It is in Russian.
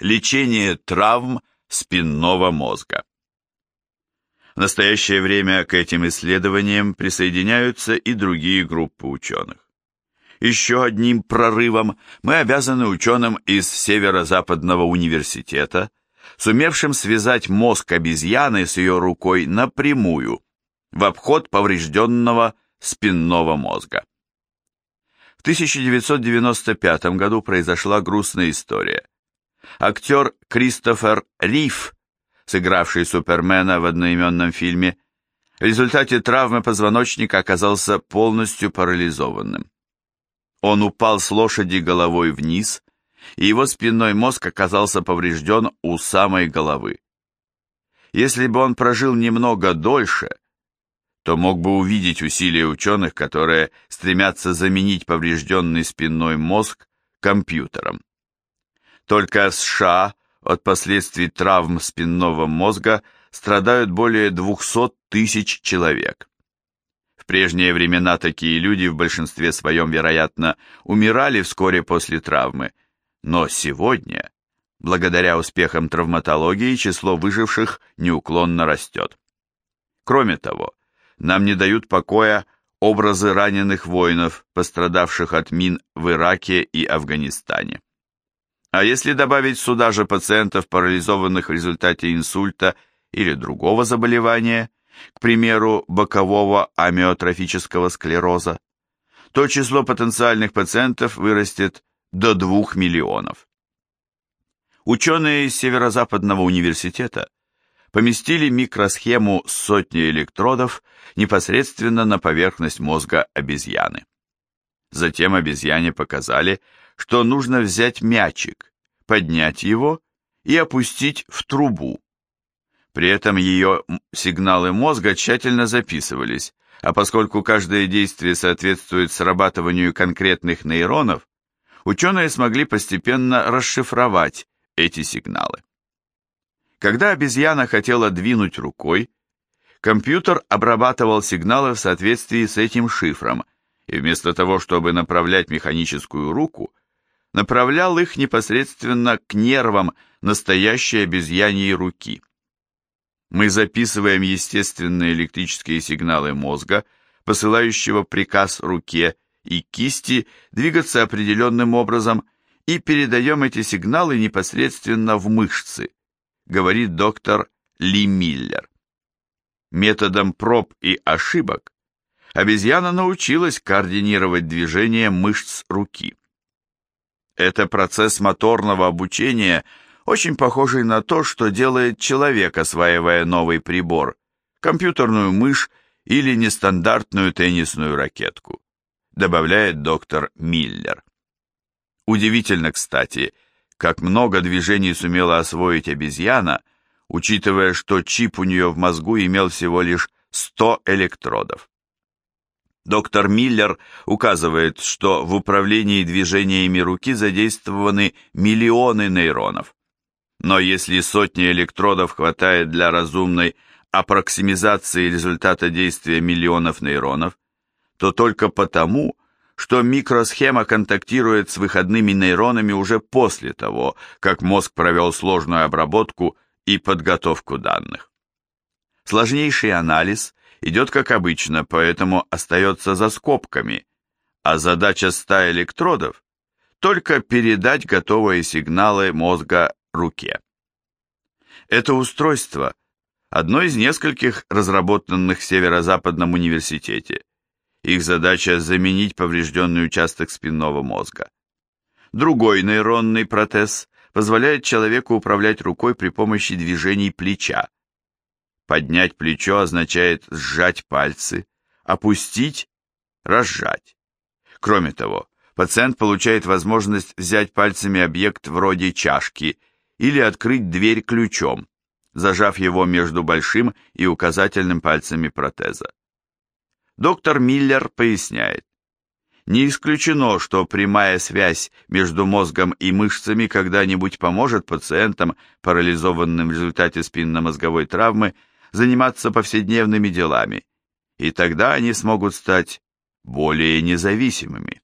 Лечение травм спинного мозга. В настоящее время к этим исследованиям присоединяются и другие группы ученых. Еще одним прорывом мы обязаны ученым из Северо-Западного университета, сумевшим связать мозг обезьяны с ее рукой напрямую, в обход поврежденного спинного мозга. В 1995 году произошла грустная история. Актер Кристофер Риф, сыгравший Супермена в одноименном фильме, в результате травмы позвоночника оказался полностью парализованным. Он упал с лошади головой вниз, и его спинной мозг оказался поврежден у самой головы. Если бы он прожил немного дольше, то мог бы увидеть усилия ученых, которые стремятся заменить поврежденный спинной мозг компьютером. Только США от последствий травм спинного мозга страдают более 200 тысяч человек. В прежние времена такие люди в большинстве своем, вероятно, умирали вскоре после травмы, но сегодня, благодаря успехам травматологии, число выживших неуклонно растет. Кроме того, нам не дают покоя образы раненых воинов, пострадавших от мин в Ираке и Афганистане. А если добавить сюда же пациентов, парализованных в результате инсульта или другого заболевания, к примеру, бокового амиотрофического склероза, то число потенциальных пациентов вырастет до 2 миллионов. Ученые из Северо-Западного университета поместили микросхему с сотней электродов непосредственно на поверхность мозга обезьяны. Затем обезьяне показали, что нужно взять мячик, поднять его и опустить в трубу. При этом ее сигналы мозга тщательно записывались, а поскольку каждое действие соответствует срабатыванию конкретных нейронов, ученые смогли постепенно расшифровать эти сигналы. Когда обезьяна хотела двинуть рукой, компьютер обрабатывал сигналы в соответствии с этим шифром, и вместо того, чтобы направлять механическую руку, направлял их непосредственно к нервам настоящей обезьяньей руки. Мы записываем естественные электрические сигналы мозга, посылающего приказ руке и кисти двигаться определенным образом, и передаем эти сигналы непосредственно в мышцы, говорит доктор Ли Миллер. Методом проб и ошибок обезьяна научилась координировать движение мышц руки. Это процесс моторного обучения, очень похожий на то, что делает человек, осваивая новый прибор, компьютерную мышь или нестандартную теннисную ракетку, добавляет доктор Миллер. Удивительно, кстати, как много движений сумела освоить обезьяна, учитывая, что чип у нее в мозгу имел всего лишь 100 электродов. Доктор Миллер указывает, что в управлении движениями руки задействованы миллионы нейронов. Но если сотни электродов хватает для разумной аппроксимизации результата действия миллионов нейронов, то только потому, что микросхема контактирует с выходными нейронами уже после того, как мозг провел сложную обработку и подготовку данных. Сложнейший анализ идет как обычно, поэтому остается за скобками, а задача 100 электродов – только передать готовые сигналы мозга руке. Это устройство – одно из нескольких разработанных в Северо-Западном университете. Их задача – заменить поврежденный участок спинного мозга. Другой нейронный протез позволяет человеку управлять рукой при помощи движений плеча, Поднять плечо означает сжать пальцы, опустить – разжать. Кроме того, пациент получает возможность взять пальцами объект вроде чашки или открыть дверь ключом, зажав его между большим и указательным пальцами протеза. Доктор Миллер поясняет, не исключено, что прямая связь между мозгом и мышцами когда-нибудь поможет пациентам, парализованным в результате спинномозговой травмы, заниматься повседневными делами, и тогда они смогут стать более независимыми.